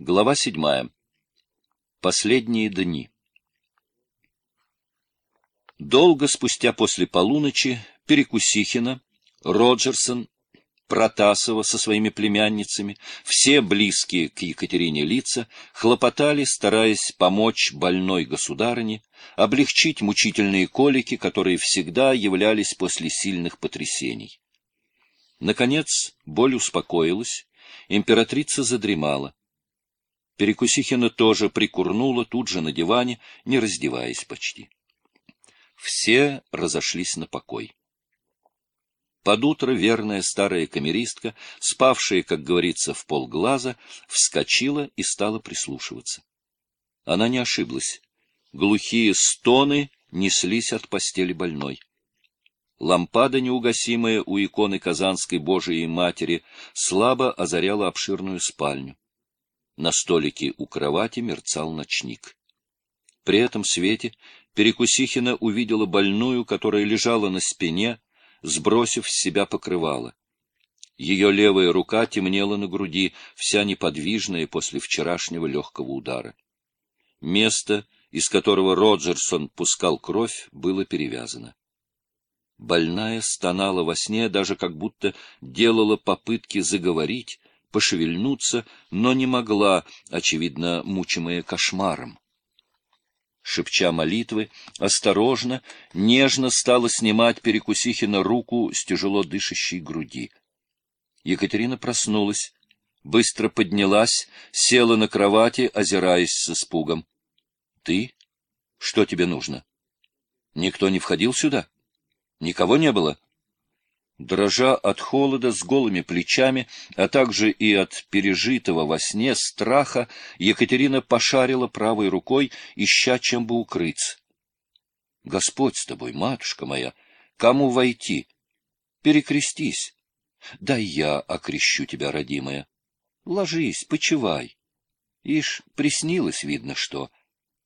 Глава седьмая. Последние дни. Долго спустя после полуночи Перекусихина, Роджерсон, Протасова со своими племянницами, все близкие к Екатерине лица, хлопотали, стараясь помочь больной государыне, облегчить мучительные колики, которые всегда являлись после сильных потрясений. Наконец боль успокоилась, императрица задремала. Перекусихина тоже прикурнула тут же на диване, не раздеваясь почти. Все разошлись на покой. Под утро верная старая камеристка, спавшая, как говорится, в полглаза, вскочила и стала прислушиваться. Она не ошиблась. Глухие стоны неслись от постели больной. Лампада, неугасимая у иконы Казанской Божией Матери, слабо озаряла обширную спальню. На столике у кровати мерцал ночник. При этом свете Перекусихина увидела больную, которая лежала на спине, сбросив с себя покрывало. Ее левая рука темнела на груди, вся неподвижная после вчерашнего легкого удара. Место, из которого Роджерсон пускал кровь, было перевязано. Больная стонала во сне, даже как будто делала попытки заговорить, пошевельнуться, но не могла, очевидно, мучимая кошмаром. Шепча молитвы, осторожно, нежно стала снимать Перекусихина руку с тяжело дышащей груди. Екатерина проснулась, быстро поднялась, села на кровати, озираясь с испугом. — Ты? Что тебе нужно? Никто не входил сюда? Никого не было? Дрожа от холода с голыми плечами, а также и от пережитого во сне страха, Екатерина пошарила правой рукой, ища чем бы укрыться. — Господь с тобой, матушка моя, кому войти? Перекрестись. Да я окрещу тебя, родимая. Ложись, почивай. Ишь, приснилось, видно, что.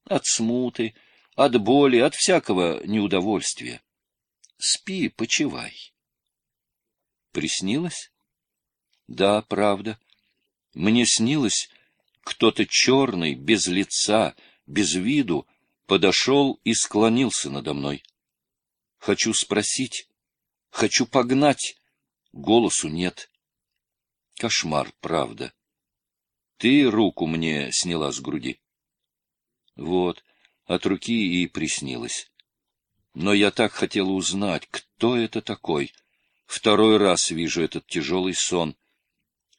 От смуты, от боли, от всякого неудовольствия. Спи, почивай. Приснилось? Да, правда. Мне снилось, кто-то черный, без лица, без виду, подошел и склонился надо мной. Хочу спросить, хочу погнать, голосу нет. Кошмар, правда. Ты руку мне сняла с груди. Вот, от руки и приснилось. Но я так хотела узнать, кто это такой — Второй раз вижу этот тяжелый сон.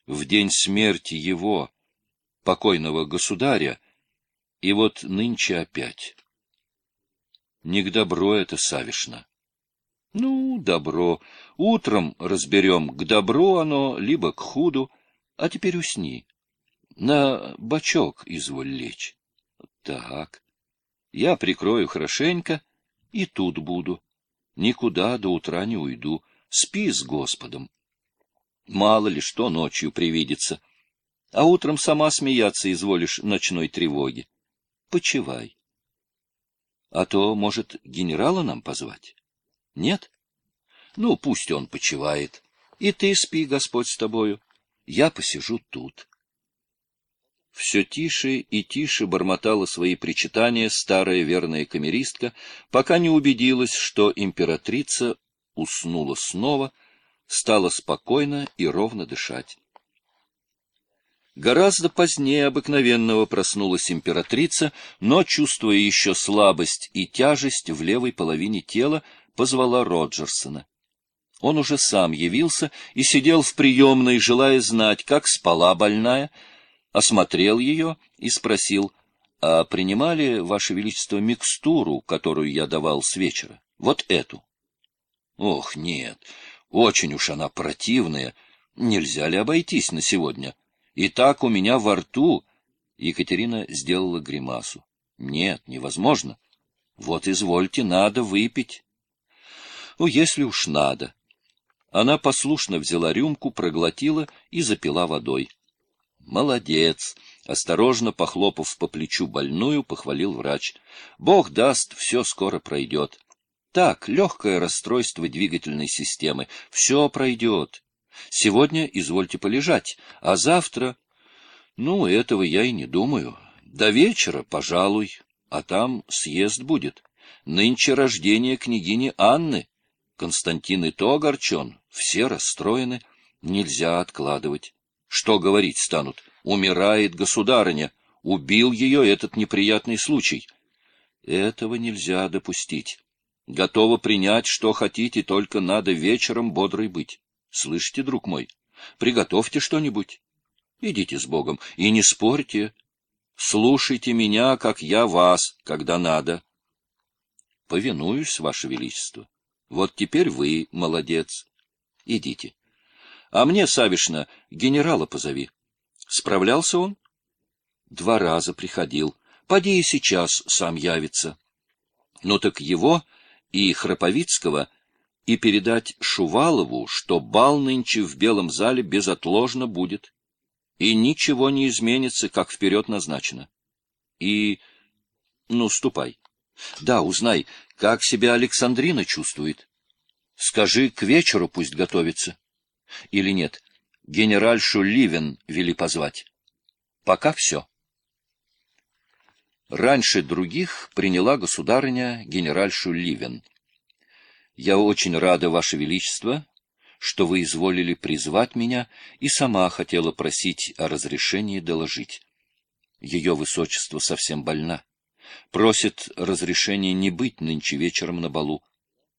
В день смерти его, покойного государя, и вот нынче опять. Не к добру это, Савишна. Ну, добро. Утром разберем, к добру оно, либо к худу. А теперь усни. На бочок изволь лечь. Так. Я прикрою хорошенько и тут буду. Никуда до утра не уйду. Спи с Господом. Мало ли что ночью привидится. А утром сама смеяться изволишь ночной тревоги. Почивай. А то, может, генерала нам позвать? Нет? Ну, пусть он почивает. И ты спи, Господь с тобою. Я посижу тут. Все тише и тише бормотала свои причитания старая верная камеристка, пока не убедилась, что императрица уснула снова, стала спокойно и ровно дышать. Гораздо позднее обыкновенного проснулась императрица, но, чувствуя еще слабость и тяжесть в левой половине тела, позвала Роджерсона. Он уже сам явился и сидел в приемной, желая знать, как спала больная, осмотрел ее и спросил, а принимали, Ваше Величество, микстуру, которую я давал с вечера? Вот эту. Ох, нет, очень уж она противная. Нельзя ли обойтись на сегодня? И так у меня во рту... Екатерина сделала гримасу. Нет, невозможно. Вот извольте, надо выпить. Ну, если уж надо. Она послушно взяла рюмку, проглотила и запила водой. Молодец! Осторожно похлопав по плечу больную, похвалил врач. Бог даст, все скоро пройдет. Так, легкое расстройство двигательной системы. Все пройдет. Сегодня извольте полежать, а завтра... Ну, этого я и не думаю. До вечера, пожалуй, а там съезд будет. Нынче рождение княгини Анны. Константин и то огорчен, все расстроены, нельзя откладывать. Что говорить станут? Умирает государыня, убил ее этот неприятный случай. Этого нельзя допустить. Готова принять, что хотите, только надо вечером бодрой быть. Слышите, друг мой? Приготовьте что-нибудь. Идите с Богом и не спорьте. Слушайте меня, как я вас, когда надо. Повинуюсь, Ваше Величество. Вот теперь вы молодец. Идите. А мне, Савишна, генерала позови. Справлялся он? Два раза приходил. Поди и сейчас сам явится. Ну так его и Храповицкого и передать Шувалову, что бал нынче в Белом зале безотложно будет. И ничего не изменится, как вперед назначено. И... ну, ступай. Да, узнай, как себя Александрина чувствует. Скажи, к вечеру пусть готовится. Или нет, генеральшу Ливен вели позвать. Пока все. Раньше других приняла государыня генеральшу Ливен. Я очень рада, Ваше Величество, что вы изволили призвать меня и сама хотела просить о разрешении доложить. Ее высочество совсем больна. Просит разрешения не быть нынче вечером на балу.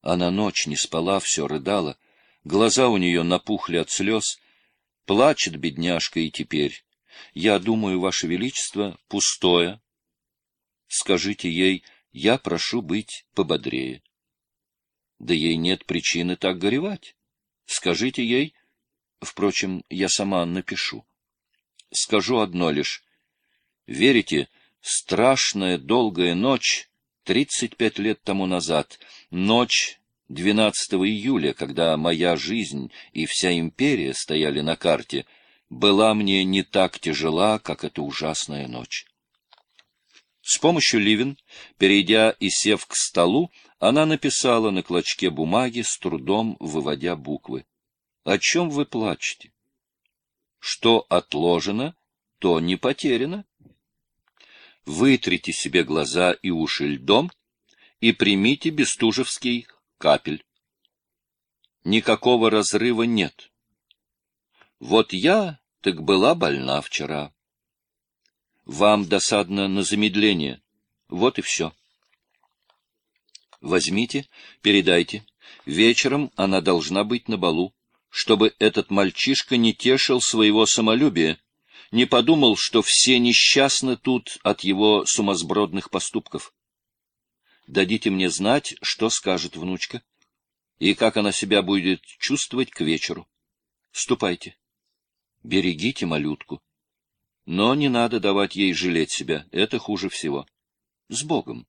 Она ночь не спала, все рыдала. Глаза у нее напухли от слез. Плачет бедняжка и теперь. Я думаю, Ваше Величество, пустое. Скажите ей, я прошу быть пободрее. Да ей нет причины так горевать. Скажите ей... Впрочем, я сама напишу. Скажу одно лишь. Верите, страшная долгая ночь, тридцать пять лет тому назад, ночь 12 июля, когда моя жизнь и вся империя стояли на карте, была мне не так тяжела, как эта ужасная ночь. С помощью Ливен, перейдя и сев к столу, она написала на клочке бумаги, с трудом выводя буквы. — О чем вы плачете? — Что отложено, то не потеряно вытрите себе глаза и уши льдом и примите бестужевский капель. Никакого разрыва нет. Вот я так была больна вчера. Вам досадно на замедление. Вот и все. Возьмите, передайте. Вечером она должна быть на балу, чтобы этот мальчишка не тешил своего самолюбия не подумал, что все несчастны тут от его сумасбродных поступков. Дадите мне знать, что скажет внучка, и как она себя будет чувствовать к вечеру. Ступайте. Берегите малютку. Но не надо давать ей жалеть себя, это хуже всего. С Богом!